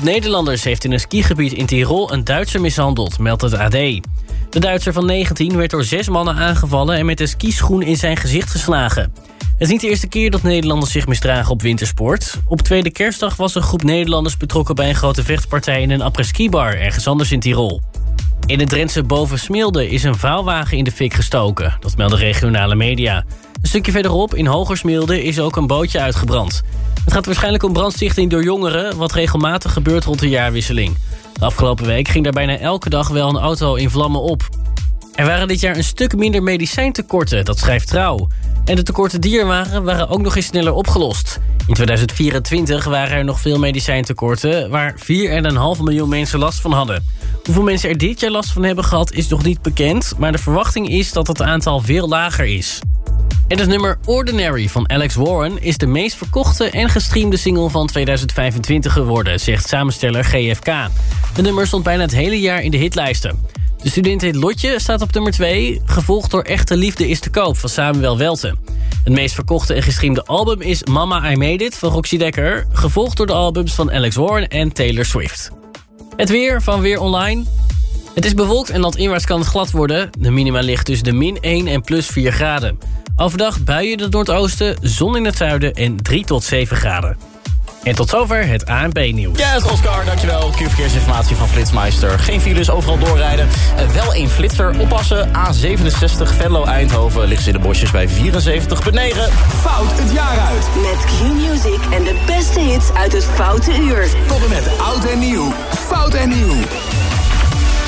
groep Nederlanders heeft in een skigebied in Tirol een Duitser mishandeld, meldt het AD. De Duitser van 19 werd door zes mannen aangevallen... en met een skischoen in zijn gezicht geslagen. Het is niet de eerste keer dat Nederlanders zich misdragen op wintersport. Op tweede kerstdag was een groep Nederlanders betrokken... bij een grote vechtpartij in een après-ski-bar ergens anders in Tirol. In het Drentse Bovensmilde is een vouwwagen in de fik gestoken. Dat melden regionale media. Een stukje verderop, in Hogersmilde, is ook een bootje uitgebrand. Het gaat waarschijnlijk om brandstichting door jongeren... wat regelmatig gebeurt rond de jaarwisseling. De afgelopen week ging daar bijna elke dag wel een auto in vlammen op. Er waren dit jaar een stuk minder medicijntekorten, dat schrijft Trouw. En de tekorten die er waren, waren ook nog eens sneller opgelost. In 2024 waren er nog veel medicijntekorten... waar 4,5 miljoen mensen last van hadden. Hoeveel mensen er dit jaar last van hebben gehad is nog niet bekend... maar de verwachting is dat het aantal veel lager is. En het nummer Ordinary van Alex Warren... is de meest verkochte en gestreamde single van 2025 geworden... zegt samensteller GFK. Het nummer stond bijna het hele jaar in de hitlijsten. De student heet Lotje staat op nummer 2... gevolgd door Echte Liefde is te koop van Samuel Welten. Het meest verkochte en gestreamde album is Mama I Made It van Roxy Dekker... gevolgd door de albums van Alex Warren en Taylor Swift. Het weer van Weer Online... Het is bewolkt en landinwaarts kan het glad worden. De minima ligt tussen de min 1 en plus 4 graden. Overdag buien in het noordoosten, zon in het zuiden en 3 tot 7 graden. En tot zover het ANP-nieuws. Yes, Oscar, dankjewel. Q-verkeersinformatie van Flitsmeister. Geen files, overal doorrijden. Uh, wel één flitser. Oppassen, A67 Venlo-Eindhoven. Ligt ze in de bosjes bij 74,9. Fout het jaar uit. Met Q-Music en de beste hits uit het Foute Uur. Tot en met oud en nieuw. Fout en nieuw.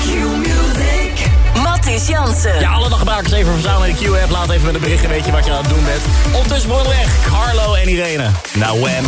Q-Music. Mattis Jansen. Ja, alle daggebruikers even verzamelen in de Q-app. Laat even met een berichtje weten wat je aan het doen bent. Ondertussen voor weg, Carlo en Irene. Nou, Wham.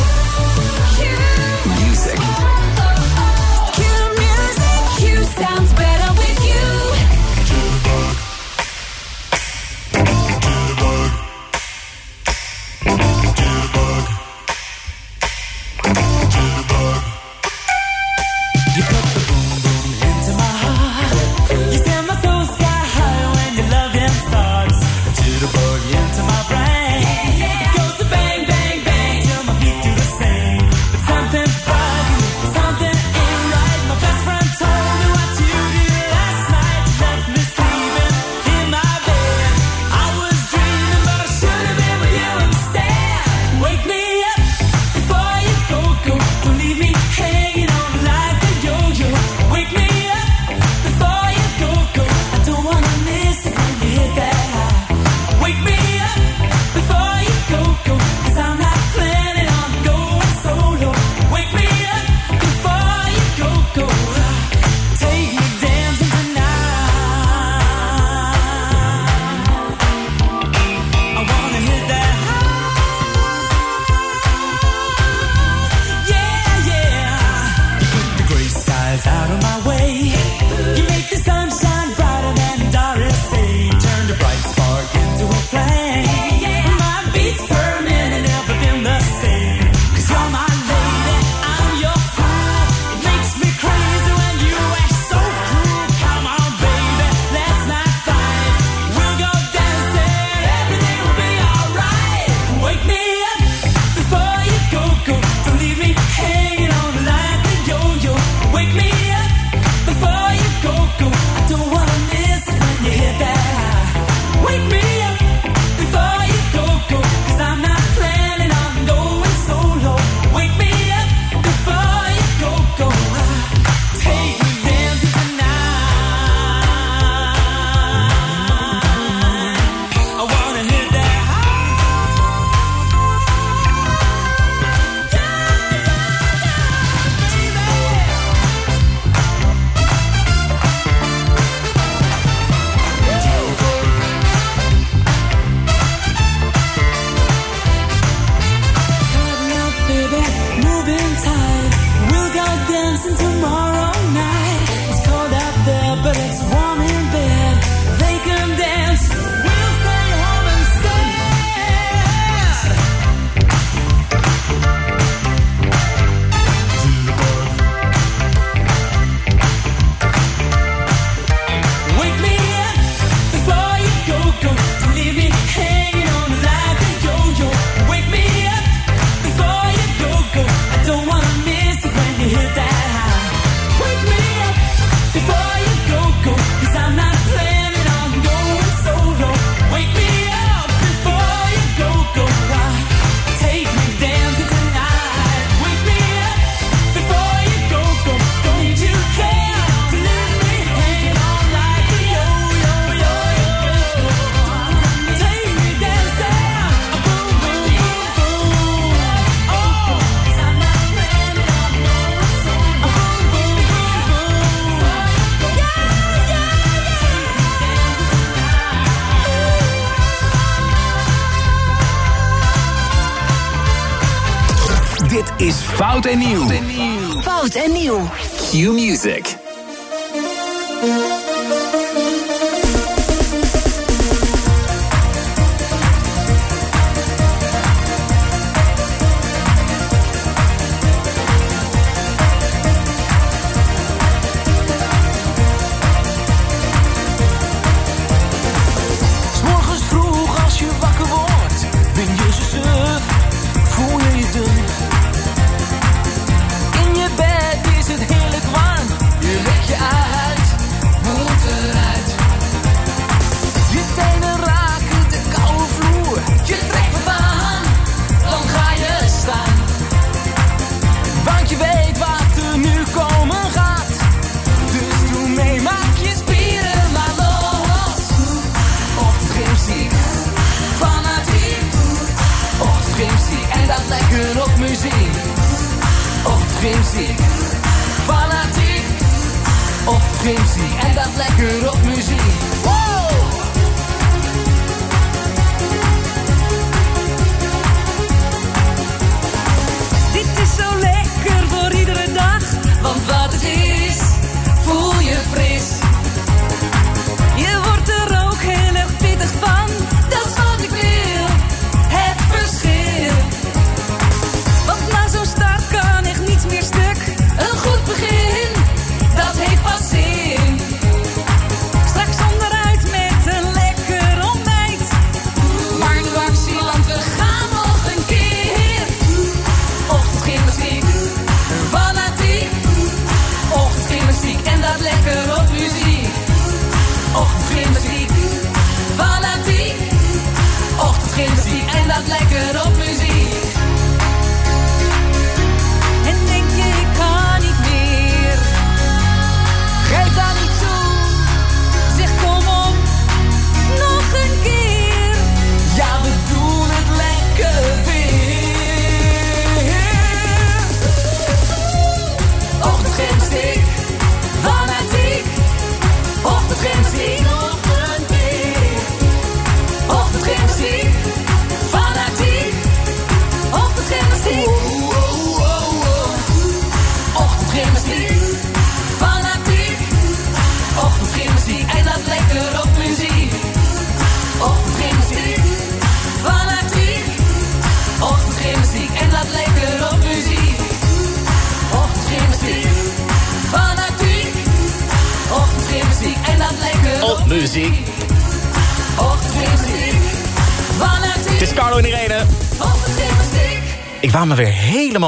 Fout en Nieuw. Fout en nieuw. Q Music.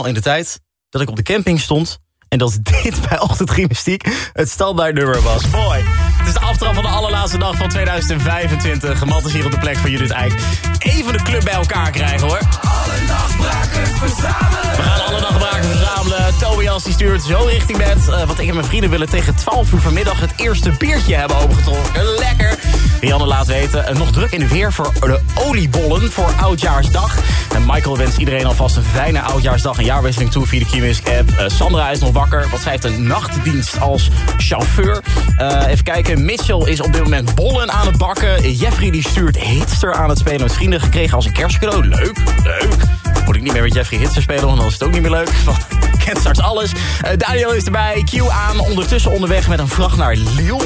In de tijd dat ik op de camping stond... en dat dit bij ochtendgymnastiek het standaardnummer was. Mooi. Het is de aftrap van de allerlaatste dag van 2025. Gemat is hier op de plek van Judith Eijk. Even de club bij elkaar krijgen, hoor. Alle nachtbrakers verzamelen. We gaan alle nachtbraken verzamelen. Tobias die stuurt zo richting bed. eh, want ik en mijn vrienden willen tegen 12 uur vanmiddag... het eerste biertje hebben opengetrokken. Lekker. Rianne laat weten. eh, nog druk in de weer voor de oliebollen voor Oudjaarsdag. En Michael wenst iedereen alvast een fijne Oudjaarsdag... en jaarwisseling toe via de Keymusic app. Eh, Sandra is nog wakker, want zij heeft een nachtdienst als chauffeur. Eh, even kijken, Mitchell is op dit moment bollen aan het bakken. Jeffrey die stuurt Hitster aan het spelen met vrienden gekregen als een kerstcadeau. Leuk, leuk. Moet ik niet meer met Jeffrey Hitster spelen, want dan is het ook niet meer leuk. Want ik straks alles. Eh, Daniel is erbij, Q aan, ondertussen onderweg met een vracht naar Lille.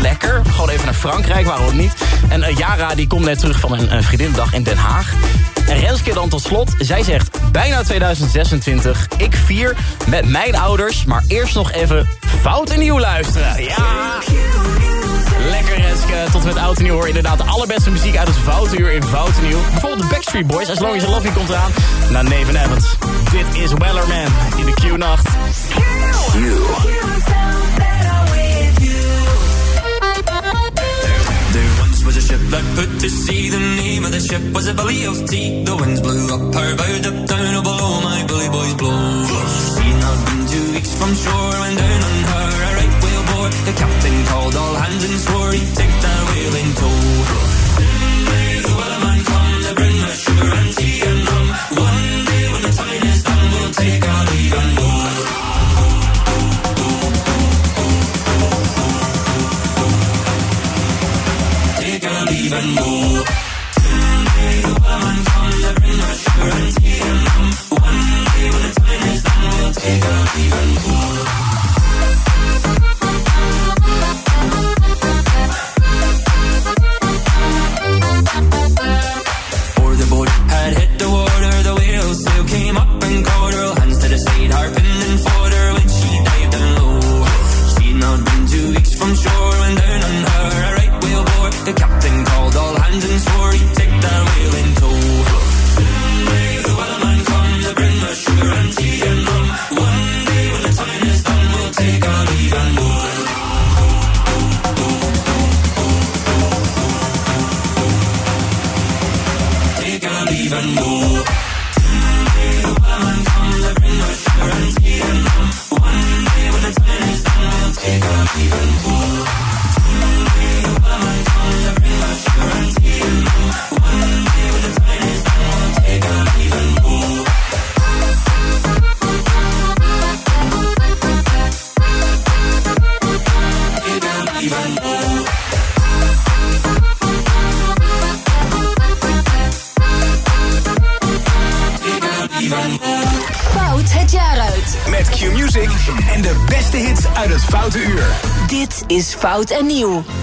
Lekker, gewoon even naar Frankrijk, waarom niet. En eh, Yara die komt net terug van een, een vriendinnendag in Den Haag. En Renske dan tot slot, zij zegt bijna 2026. Ik vier met mijn ouders, maar eerst nog even fout en nieuw luisteren. Ja! Lekker Renske, tot met oud en nieuw hoor. Inderdaad, de allerbeste muziek uit het Foutenuur in Fout en Nieuw. Bijvoorbeeld de Backstreet Boys, As Long As You Love Me komt eraan. Na Neven Evans. Dit is Wellerman in de Q-nacht. There was a ship that put to sea. The name of the ship was a belly of tea. The winds blew up her bow, up down, oh below my bully boys blow. Seen had been two weeks from shore, when down on her a right whale bore. The captain called all hands and swore he'd take that whale in tow. Take may the wellerman come to bring sugar and. One day when the time is Before Fout en Nieuw.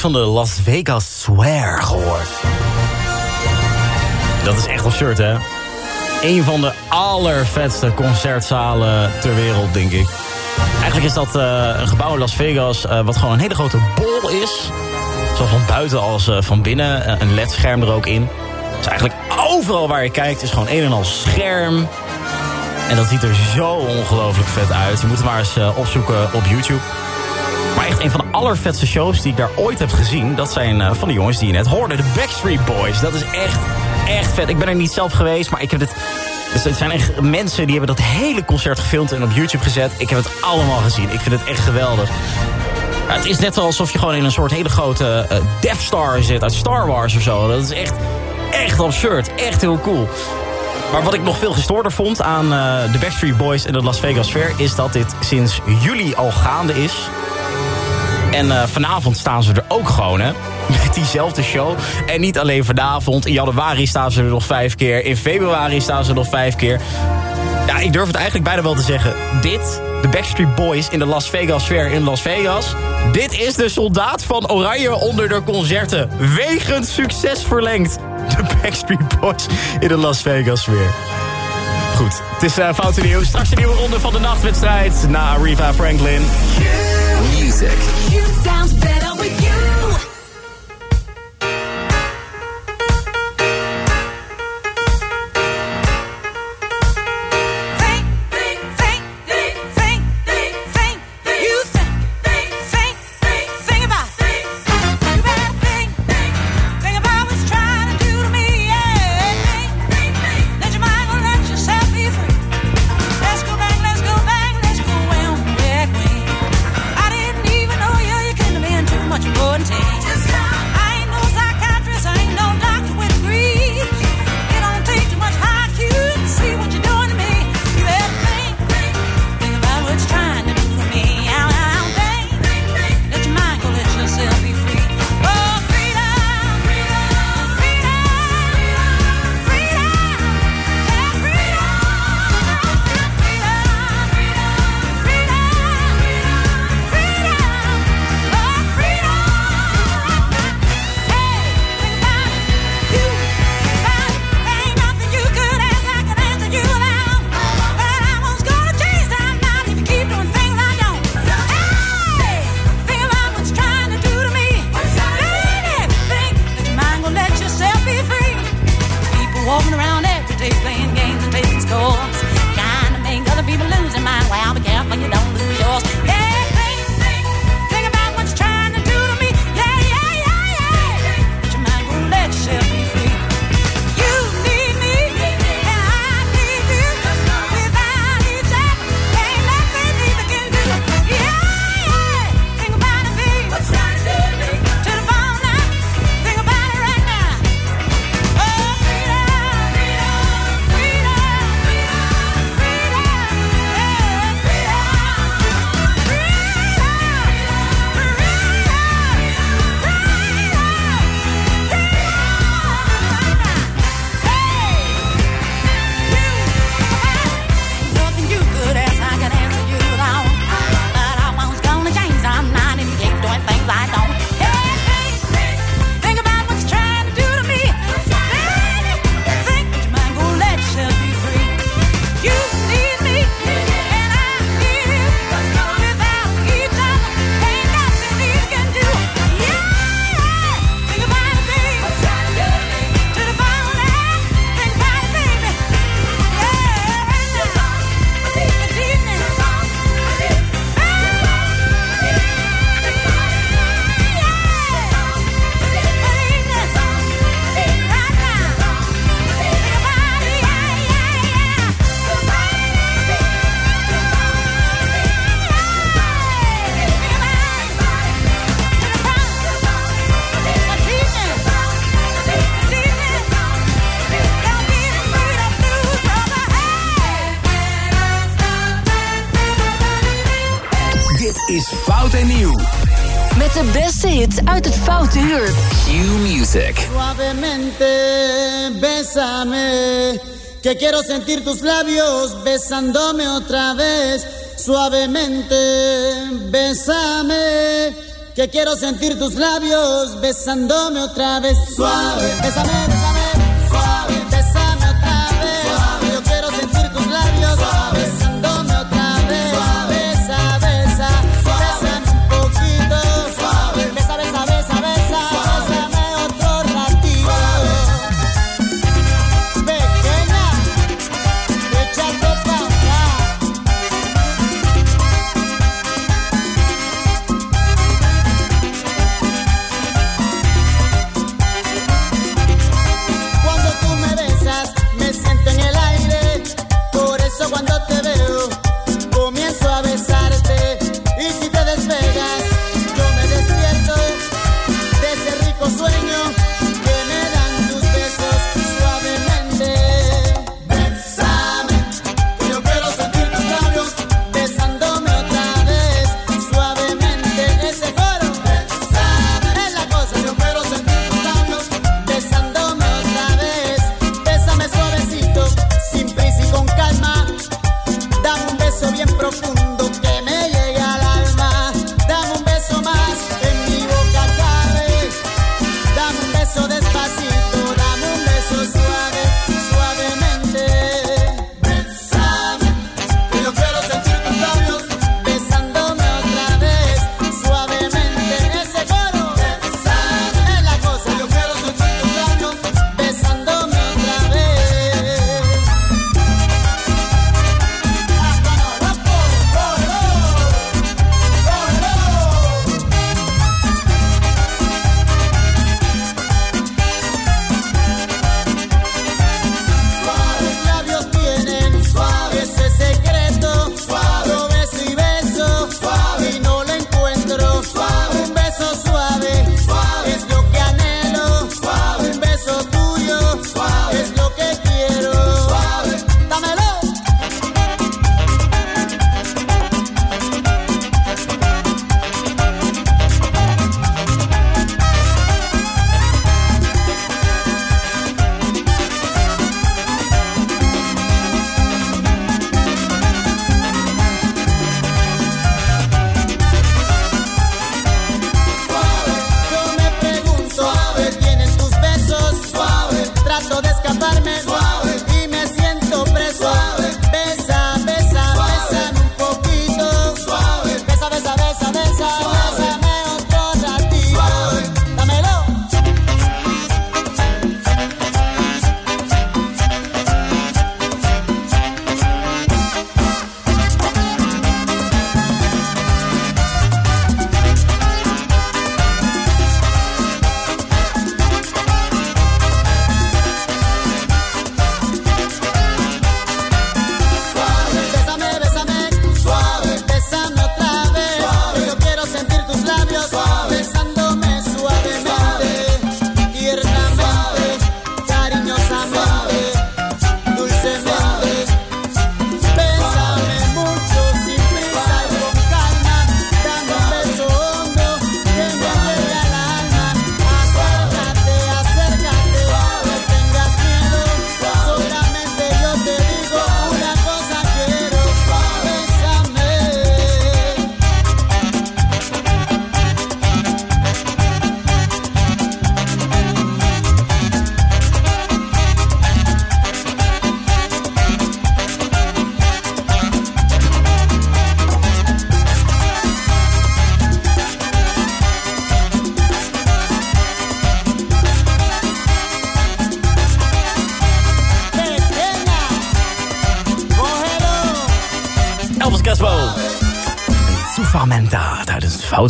Van de Las Vegas Swear gehoord? Dat is echt wel shirt, hè? Een van de allervetste concertzalen ter wereld, denk ik. Eigenlijk is dat eh, een gebouw in Las Vegas... eh, wat gewoon een hele grote bol is. Zowel van buiten als eh, van binnen. Een LED-scherm er ook in. Dus eigenlijk overal waar je kijkt is gewoon een en al scherm. En dat ziet er zo ongelooflijk vet uit. Je moet het maar eens opzoeken op YouTube. Een van de allervetste shows die ik daar ooit heb gezien... dat zijn eh, van de jongens die je net hoorde. De Backstreet Boys. Dat is echt, echt vet. Ik ben er niet zelf geweest, maar ik heb het... Dus het zijn echt mensen die hebben dat hele concert gefilmd en op YouTube gezet. Ik heb het allemaal gezien. Ik vind het echt geweldig. Het is net alsof je gewoon in een soort hele grote eh, Death Star zit uit Star Wars of zo. Dat is echt, echt absurd. Echt heel cool. Maar wat ik nog veel gestoorder vond aan eh, de Backstreet Boys en de Las Vegas Fair... is dat dit sinds juli al gaande is. En eh, vanavond staan ze er ook gewoon, hè. Met diezelfde show. En niet alleen vanavond. In januari staan ze er nog vijf keer. In februari staan ze er nog vijf keer. Ja, ik durf het eigenlijk bijna wel te zeggen. Dit, de Backstreet Boys in de Las Vegas Fair in Las Vegas... dit is de soldaat van Oranje onder de concerten. Wegens succes verlengd. De Backstreet Boys in de Las Vegas Fair. Goed, het is uh, fout nieuws. Straks een nieuwe ronde van de nachtwedstrijd. Na Riva Franklin. Music. Met de beste hits uit het Foute Uur. Q Music. Suavemente, bésame, que quiero sentir tus labios besándome otra vez. Suavemente, bésame, que quiero sentir tus labios besándome otra vez. Suave, bésame,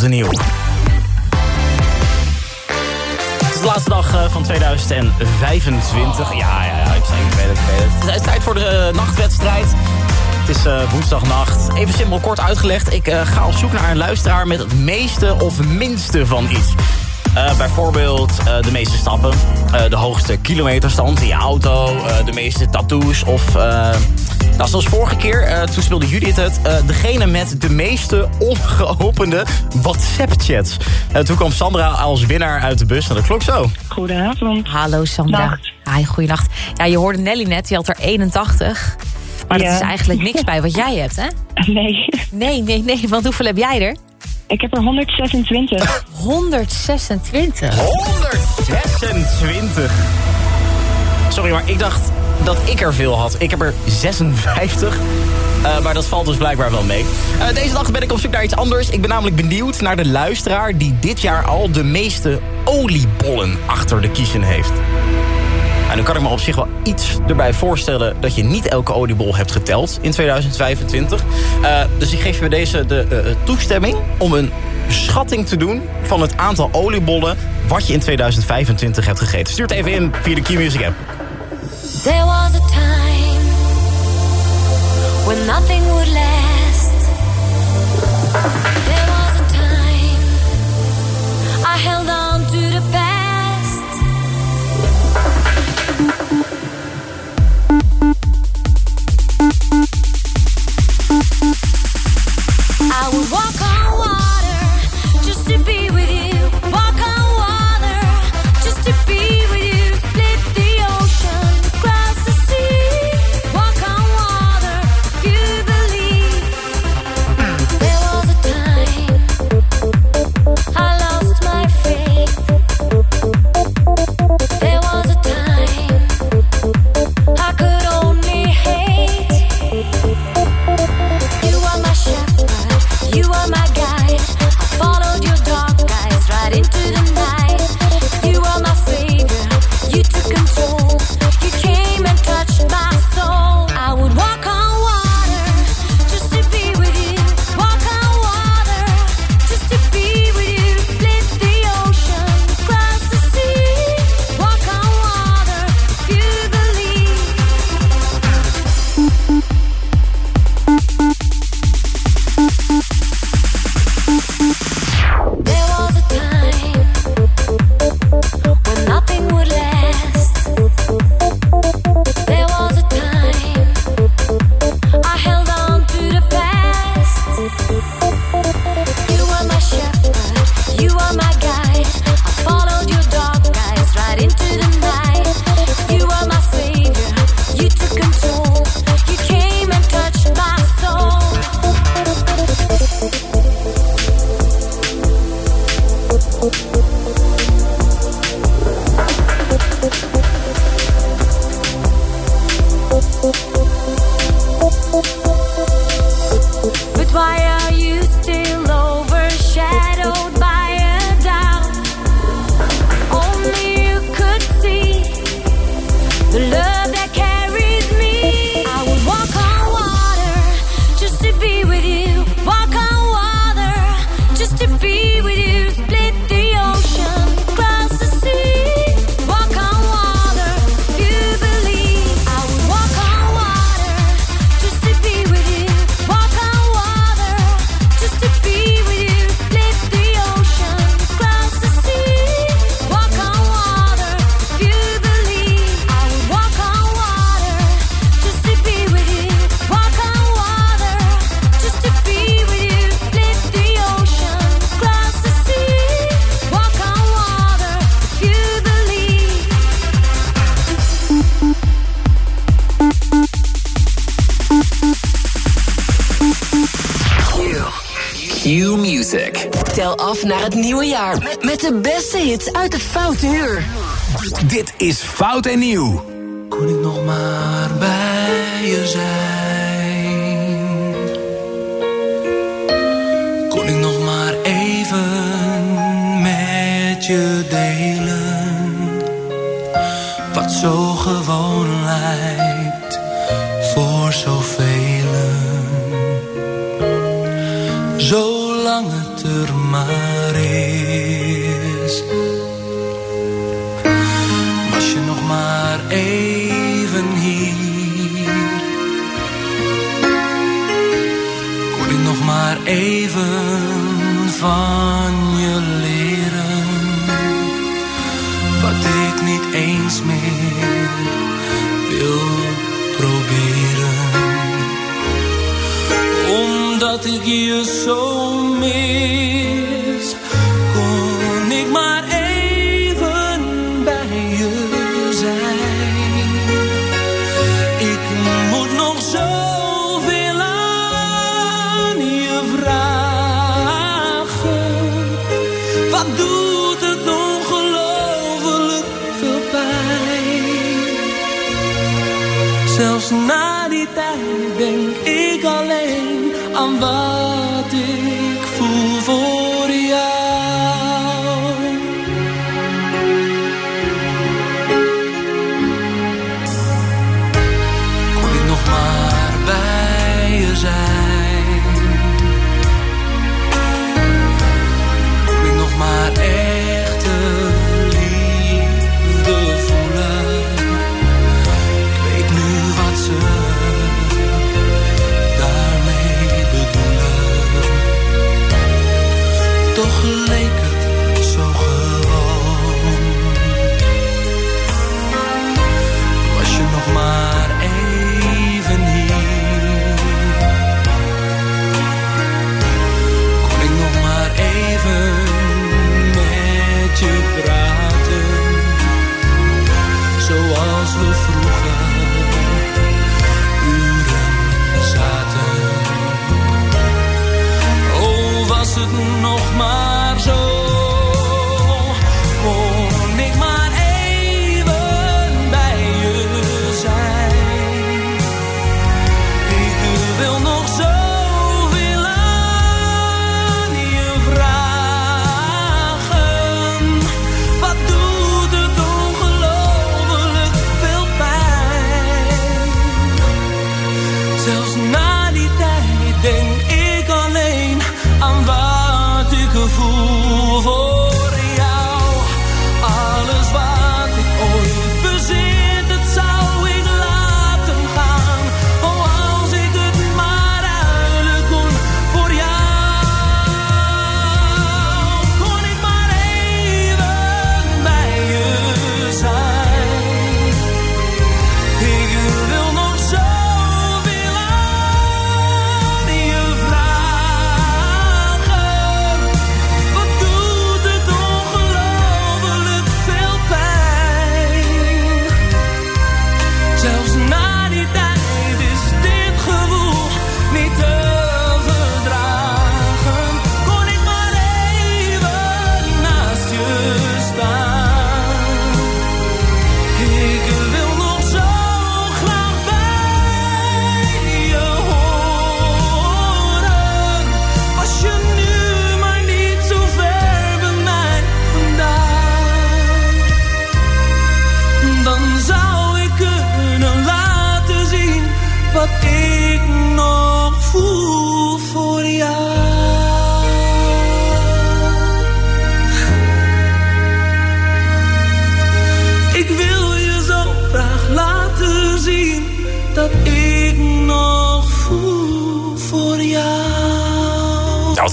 Nieuw. Het is de laatste dag eh, van 2025. Ja, ja, ja, ik, zei, weet het, ik weet het. Het is tijd voor de eh, nachtwedstrijd. Het is eh, woensdagnacht. Even simpel kort uitgelegd. Ik ga op zoek naar een luisteraar met het meeste of minste van iets. Bijvoorbeeld de meeste stappen, de hoogste kilometerstand in je auto, de meeste tattoos of... nou, zoals vorige keer, eh, toen speelde Judith het, eh, degene met de meeste ongeopende WhatsApp-chats. Eh, toen kwam Sandra als winnaar uit de bus en dat klonk zo. Goedenavond. Hallo Sandra. Nacht. Hi, goeienacht. Ja, je hoorde Nelly net, die had er 81. Maar dat is eigenlijk niks bij wat jij hebt, hè? Nee, Nee, nee, nee, want hoeveel heb jij er? ik heb er 126. 126. 126. Sorry, maar ik dacht dat ik er veel had. Ik heb er 56. Eh, maar dat valt dus blijkbaar wel mee. Eh, deze dag ben ik op zoek naar iets anders. Ik ben namelijk benieuwd naar de luisteraar... die dit jaar al de meeste oliebollen achter de kiezen heeft. En nu kan ik me op zich wel iets erbij voorstellen... dat je niet elke oliebol hebt geteld in 2025. Eh, dus ik geef je bij deze de toestemming om een schatting te doen... van het aantal oliebollen wat je in 2025 hebt gegeten. Stuur het even in via de Key Music app. There was a time when nothing would last. There is Fout en Nieuw. Kon ik nog maar bij je zijn? Kon ik nog maar even met je delen? Wat zo gewoon lijkt voor zoveel. Even van je leren. Wat ik niet eens meer wil proberen omdat ik je zo mis,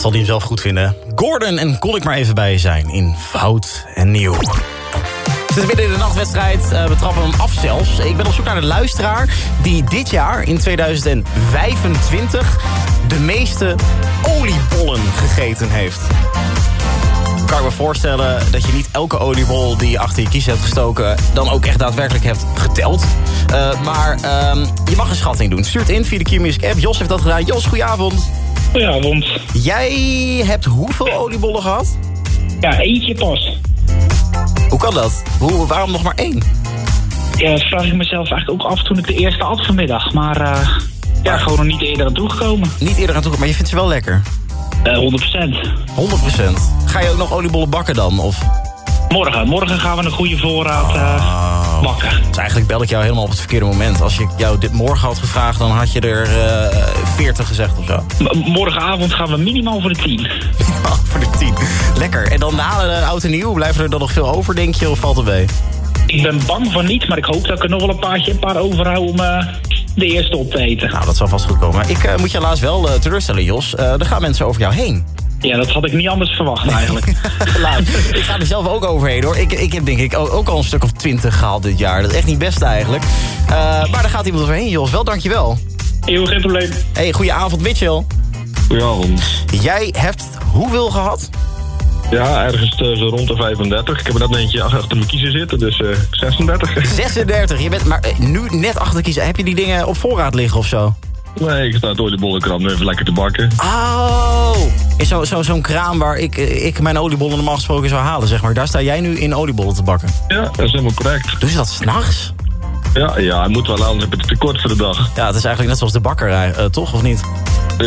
zal hij zelf goed vinden. Gordon en kon ik maar even bij je zijn in Fout en Nieuw. Het is midden in de nachtwedstrijd. Eh, we trappen hem af zelfs. Ik ben op zoek naar de luisteraar die dit jaar in 2025 de meeste oliebollen gegeten heeft. Kan ik me voorstellen dat je niet elke oliebol die je achter je kies hebt gestoken... dan ook echt daadwerkelijk hebt geteld. Eh, maar ehm, je mag een schatting doen. Stuur het in via de Q-Music app. Jos heeft dat gedaan. Jos, goedenavond. Goedenavond. Jij hebt hoeveel oliebollen gehad? Ja, eentje pas. Hoe kan dat? Hoe, waarom nog maar één? Ja, dat vraag ik mezelf eigenlijk ook af toen ik de eerste at vanmiddag. Maar eh, ja, gewoon nog niet eerder aan toegekomen. Niet eerder aan toe, maar je vindt ze wel lekker? Eh 100%. 100%. Ga je ook nog oliebollen bakken dan? Of? Morgen. Morgen gaan we een goede voorraad. eh, Oh. Dus eigenlijk bel ik jou helemaal op het verkeerde moment. Als je jou dit morgen had gevraagd, dan had je er eh 40 gezegd of zo. M- morgenavond gaan we minimaal voor de 10. voor de 10. Lekker. En dan na de oud en nieuw, blijven er dan nog veel over, denk je, of valt het mee? Ik ben bang van niet, maar ik hoop dat ik er nog wel een paardje, een paar overhoud om eh, de eerste op te eten. Nou, dat zal vast goed komen. Ik eh, moet je helaas wel teleurstellen, Jos. Er gaan mensen over jou heen. Ja, dat had ik niet anders verwacht eigenlijk. Ik ga er zelf ook overheen hoor. Ik, ik heb denk ik ook, ook al een stuk of 20 gehaald dit jaar. Dat is echt niet best eigenlijk. Eh, maar daar gaat iemand overheen, Jos. Wel, dankjewel. Heel geen probleem. Hey, goeie avond, Mitchell. Goedenavond. Jij hebt hoeveel gehad? Ja, ergens zo rond de 35. Ik heb er net eentje achter mijn kiezen zitten, dus eh 36. 36. Je bent maar eh, nu net achter kiezen. Heb je die dingen op voorraad liggen of zo? Nee, ik sta door de bollenkrant nu even lekker te bakken. Oh, is zo, zo, zo'n kraam waar ik, eh, ik mijn oliebollen normaal gesproken zou halen, zeg maar. Daar sta jij nu in oliebollen te bakken. Ja, dat is helemaal correct. Doe je dat s'nachts? Ja, ja, hij moet wel aan, heb je het tekort voor de dag. Ja, het is eigenlijk net zoals de bakkerij, eh, toch? Of niet?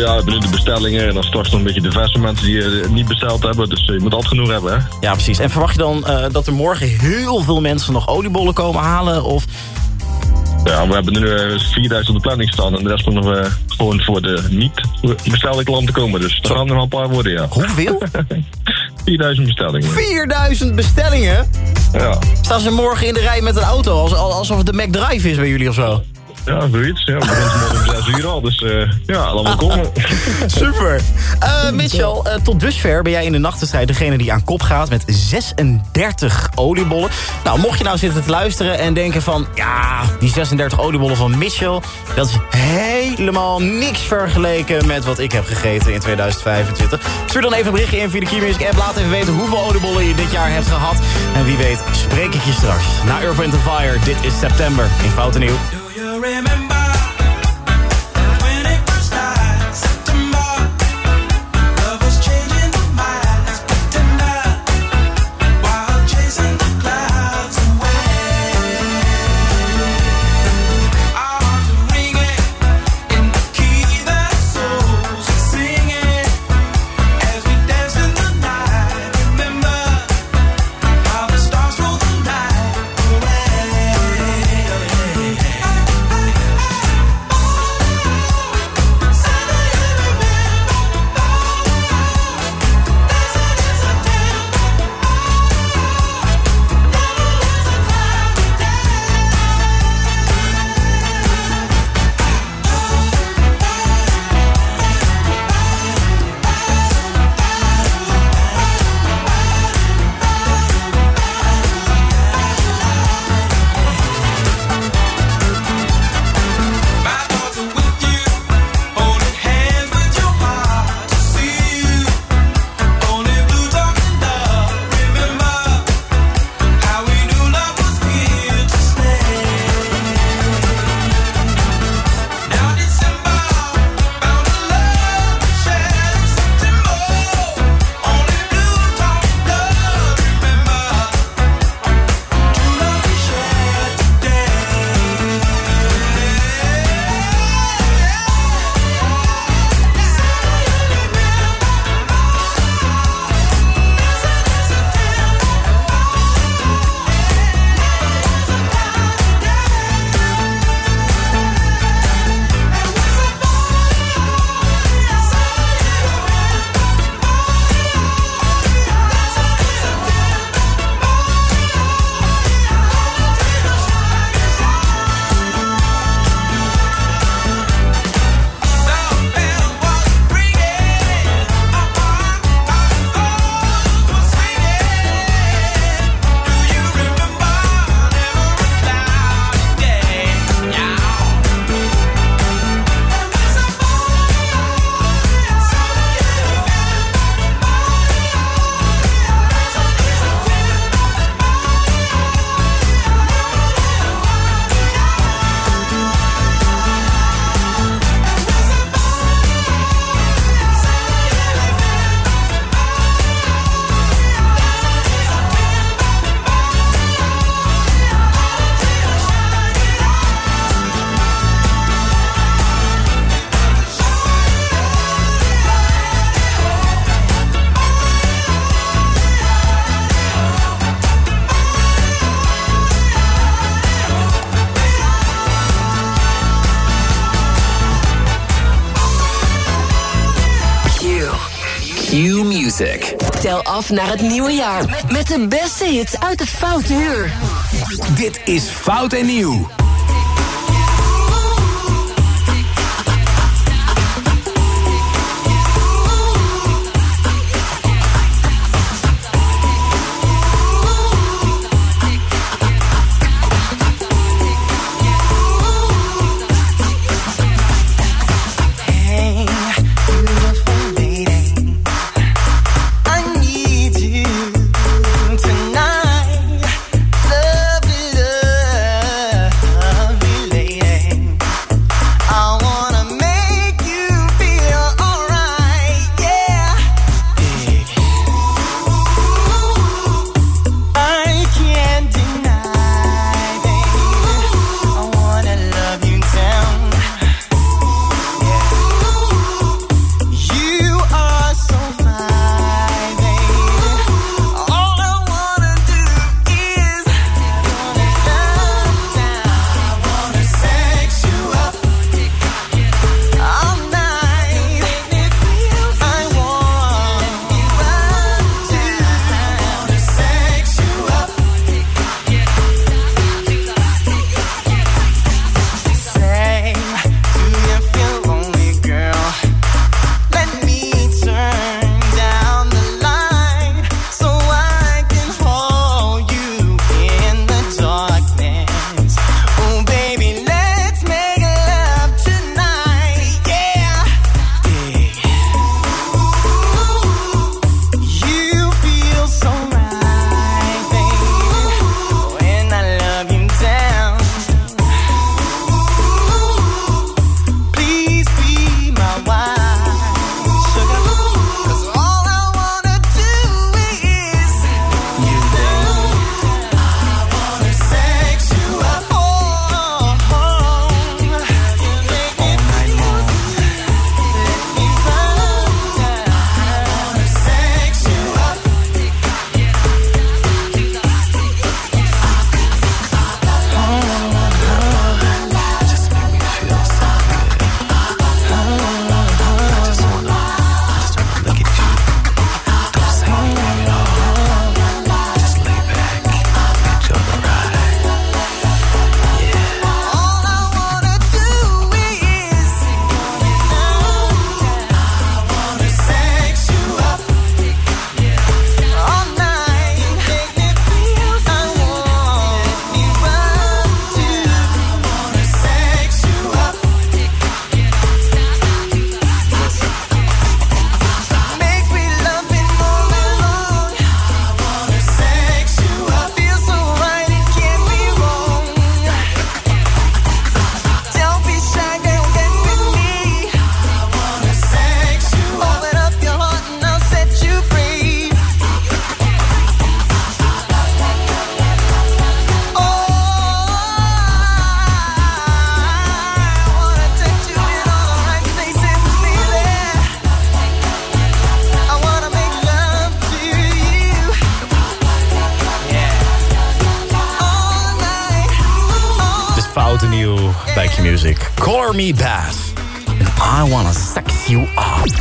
Ja, we hebben nu de bestellingen en dan straks nog een beetje de verse mensen die eh, niet besteld hebben. Dus eh, je moet altijd genoeg hebben, hè? Ja, precies. En verwacht je dan eh, dat er morgen heel veel mensen nog oliebollen komen halen? Of Ja, we hebben nu eh, 4000 op de planning staan en de rest nog eh, gewoon voor de niet bestelde klanten komen. Dus er gaan er wel een paar worden, ja. Hoeveel? 4000 bestellingen. 4000 bestellingen? Ja. Staan ze morgen in de rij met een auto? Als, alsof het de McDrive is bij jullie of zo? Ja, zoiets. Ja, we beginnen om 6 uur al, dus eh, ja, allemaal komen. Super. Eh, Mitchell, eh, tot dusver ben jij in de nachtenstrijd degene die aan kop gaat met 36 oliebollen. Nou, mocht je nou zitten te luisteren en denken van... ja, die 36 oliebollen van Mitchell... dat is helemaal niks vergeleken met wat ik heb gegeten in 2025. Stuur dan even een berichtje in via de Key Music app. Laat even weten hoeveel oliebollen je dit jaar hebt gehad. En wie weet spreek ik je straks. Na Urban Fire, dit is september in Fout Nieuw. You remember naar het nieuwe jaar met, met de beste hits uit het Foute Uur. Dit is Fout en Nieuw. Me Bass. And I wanna sex you up.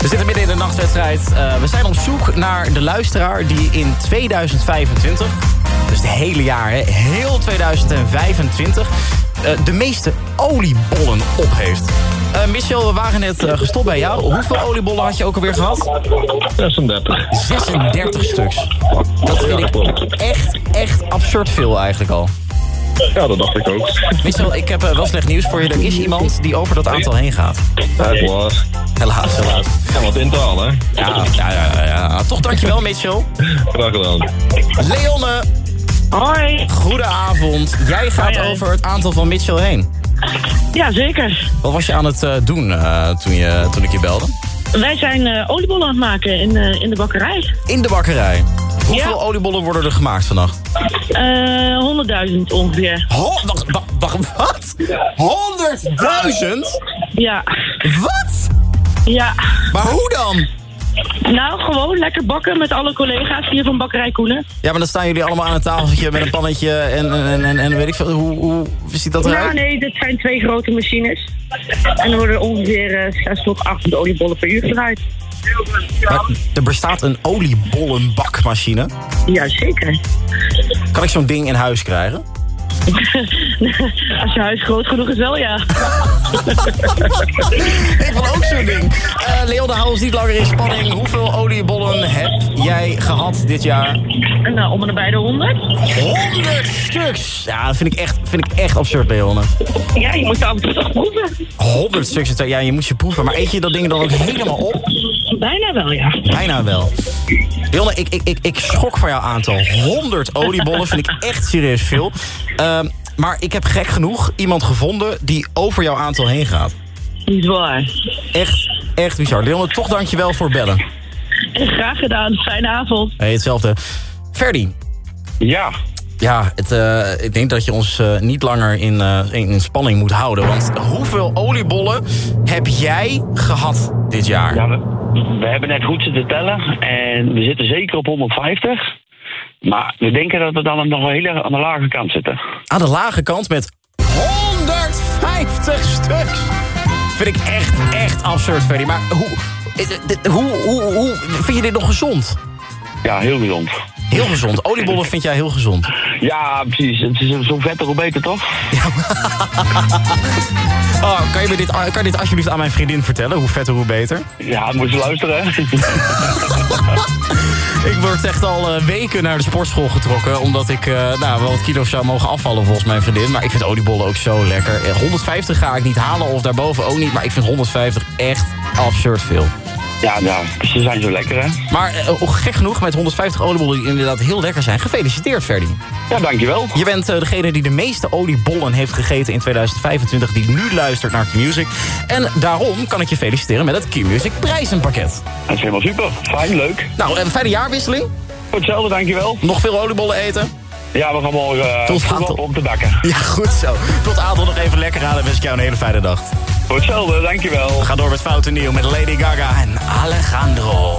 We zitten midden in de nachtwedstrijd. Eh, we zijn op zoek naar de luisteraar die in 2025... dus het hele jaar, hè, heel 2025... eh, de meeste oliebollen op heeft. Eh Michel, we waren net gestopt bij jou. Hoeveel oliebollen had je ook alweer gehad? 36. 36 stuks. Dat vind ik echt, echt absurd veel eigenlijk al. Ja, dat dacht ik ook. Michel, ik heb eh, wel slecht nieuws voor je. Er is iemand die over dat aantal heen gaat. Helaas. Helaas, helaas. Ja, wat in te halen, hè? Ja, ja, ja, ja. Toch dankjewel, Mitchell. Graag gedaan. Leonne. Hoi. Goedenavond. Jij gaat Hoi, over het aantal van Mitchell heen. Ja, zeker. Wat was je aan het eh, doen eh, toen, je, toen ik je belde? Wij zijn eh, oliebollen aan het maken in, eh, in de bakkerij. In de bakkerij. Hoeveel oliebollen worden er gemaakt vannacht? Eh 100.000 ongeveer. Ho, wacht, wacht, wacht, wat? 100.000? Ja. Wat? Ja. Maar hoe dan? Nou, gewoon lekker bakken met alle collega's hier van Bakkerij Koenen. Ja, maar dan staan jullie allemaal aan een tafeltje met een pannetje en, en, en, en weet ik veel. Hoe, hoe ziet dat eruit? Nou, nee, dit zijn twee grote machines. En er worden ongeveer eh 6 tot 8 oliebollen per uur gedraaid. Maar er bestaat een oliebollenbakmachine. Ja, zeker. Kan ik zo'n ding in huis krijgen? Als je huis groot genoeg is wel, ja. ik wil ook zo'n ding. Eh Leon, hou ons niet langer in spanning. Hoeveel oliebollen heb jij gehad dit jaar? Nou, om en bij de honderd. 100 stuks! Ja, dat vind ik echt, vind ik echt absurd, Leon. Ja, je moet af en toe toch proeven. 100 stuks, ja, je moet je proeven. Maar eet je dat ding dan ook helemaal op? Bijna wel, ja. Bijna wel. Leon, ik, ik, ik, ik schrok van jouw aantal. 100 oliebollen vind ik echt serieus veel. Ehm, maar ik heb gek genoeg iemand gevonden die over jouw aantal heen gaat. Niet waar. Echt, echt bizar. Leon, toch dankjewel voor het bellen. Graag gedaan. Fijne avond. Hey, hetzelfde. Ferdy. Ja. Ja, het, eh, ik denk dat je ons eh, niet langer in, eh, in, in spanning moet houden. Want hoeveel oliebollen heb jij gehad dit jaar? Ja, we, we hebben net goed zitten tellen en we zitten zeker op 150. Maar we denken dat we dan nog een hele aan de lage kant zitten. Aan de lage kant met 150 stuks. Vind ik echt, echt absurd, Ferdy. Maar hoe, eh, hoe, hoe, hoe vind je dit nog gezond? Ja, heel gezond. Heel gezond. Oliebollen vind jij heel gezond. Ja, precies. Het is zo vetter hoe beter, toch? Oh, kan, je me dit, kan je dit alsjeblieft aan mijn vriendin vertellen? Hoe vetter, hoe beter? Ja, moet je luisteren. Ik word echt al eh, weken naar de sportschool getrokken... omdat ik eh, nou, wel wat kilo's zou mogen afvallen volgens mijn vriendin. Maar ik vind oliebollen ook zo lekker. Eh, 150 ga ik niet halen of daarboven ook niet... maar ik vind 150 echt absurd veel. Ja, ja, ze zijn zo lekker, hè? Maar eh, gek genoeg, met 150 oliebollen die inderdaad heel lekker zijn... gefeliciteerd, Ferdy. Ja, dankjewel. Je bent eh, degene die de meeste oliebollen heeft gegeten in 2025... die nu luistert naar Q-Music. En daarom kan ik je feliciteren met het Q-Music prijzenpakket. Dat is helemaal super. Fijn, leuk. Nou, een fijne jaarwisseling. Voor hetzelfde, dankjewel. Nog veel oliebollen eten? Ja, we gaan morgen uh, Tot op om te bakken. Ja, goed zo. Tot aantal nog even lekker aan en wens ik jou een hele fijne dag. Voor hetzelfde, dankjewel. We gaan door met Fout en Nieuw met Lady Gaga en Alejandro.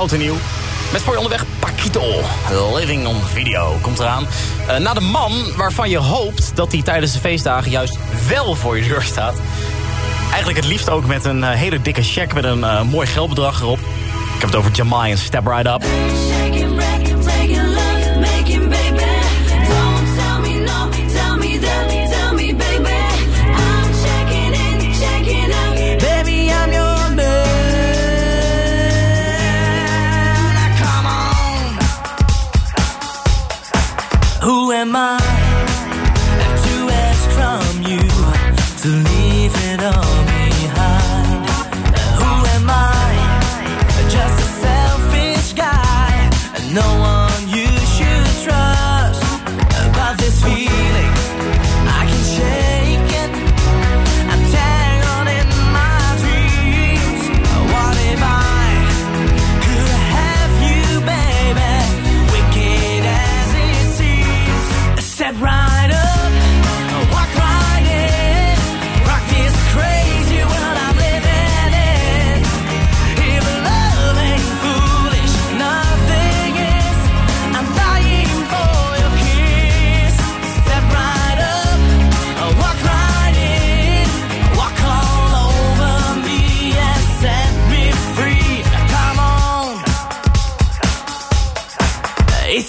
oud en nieuw. Met voor je onderweg Paquito, Living on Video, komt eraan. Eh, Na de man waarvan je hoopt dat hij tijdens de feestdagen juist wel voor je deur staat. Eigenlijk het liefst ook met een eh, hele dikke check met een eh, mooi geldbedrag erop. Ik heb het over Jamai en Step Right Up. am I?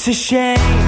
It's a shame.